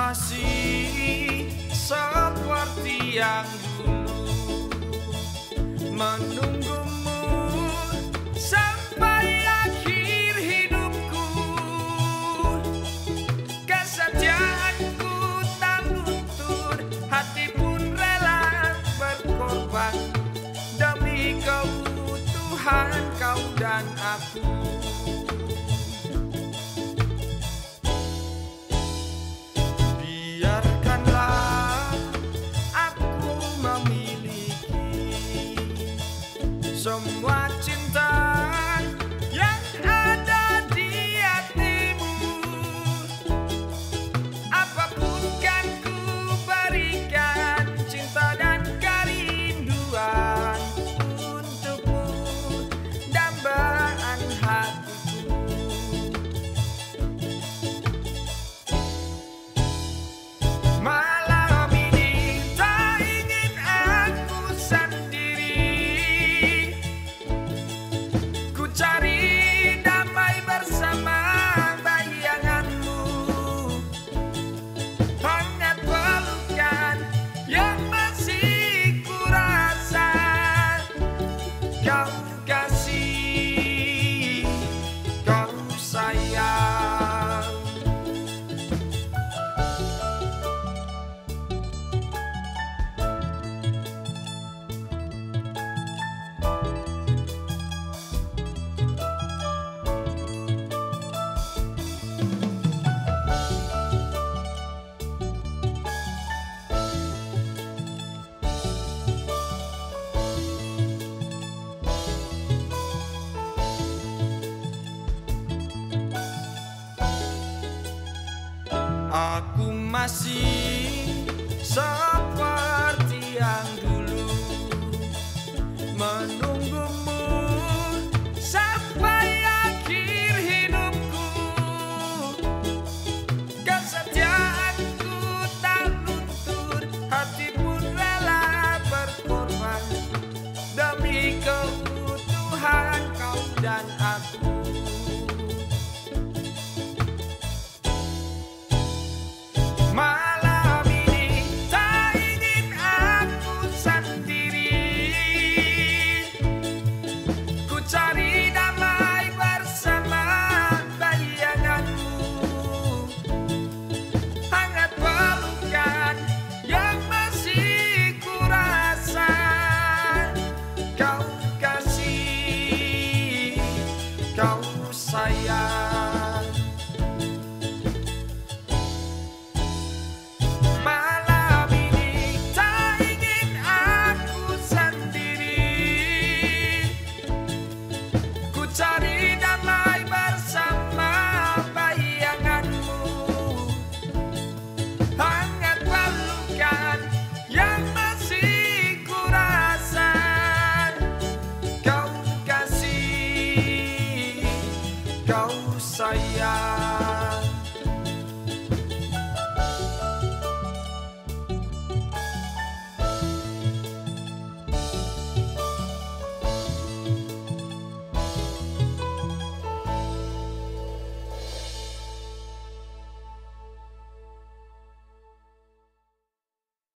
masih seperti yang dulu. Menunggumu sampai akhir hidupku. Kesetiaanku tak luntur hati pun rela berkorban. Demi keutuhan kau dan aku semua cinta Kau Aku masih seperti down. 九世啊。